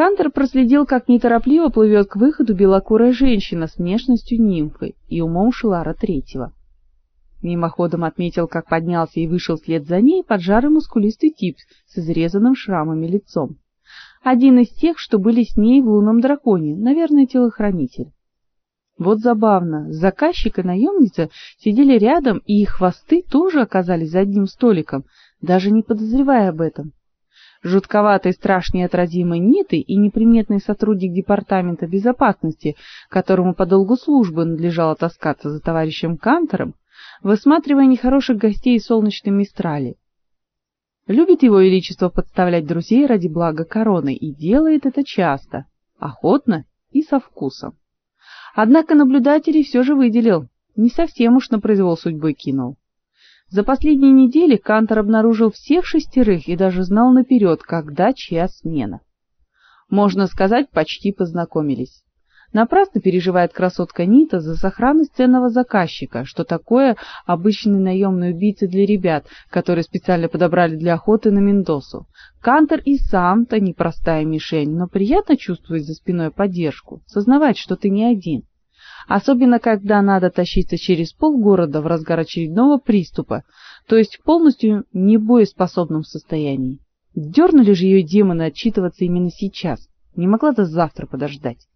Кантер проследил, как неторопливо плывет к выходу белокурая женщина с внешностью нимфы и умом Шилара Третьего. Мимоходом отметил, как поднялся и вышел вслед за ней поджарый мускулистый тип с изрезанным шрамами лицом. Один из тех, что были с ней в лунном драконе, наверное, телохранитель. Вот забавно, заказчик и наемница сидели рядом, и их хвосты тоже оказались за одним столиком, даже не подозревая об этом. Жутковатый, страшный отразимый Ниты и неприметный сотрудник департамента безопасности, которому по долгу службы надлежало таскаться за товарищем Кантором, высматривая нехороших гостей из солнечной Мистрали. Любит его величество подставлять друзей ради блага короны и делает это часто, охотно и со вкусом. Однако наблюдателей все же выделил, не совсем уж на произвол судьбы кинул. За последние недели Кантор обнаружил всех шестерых и даже знал наперед, когда чья смена. Можно сказать, почти познакомились. Напрасно переживает красотка Нита за сохранность ценного заказчика, что такое обычный наемный убийца для ребят, которые специально подобрали для охоты на Мендосу. Кантер и сам-то непростая мишень, но приятно чувствовать за спиной поддержку, сознавать, что ты не один. Особенно, когда надо тащиться через полгорода в разгар очередного приступа, то есть в полностью небоеспособном состоянии. Дернули же ее демоны отчитываться именно сейчас, не могла до завтра подождать.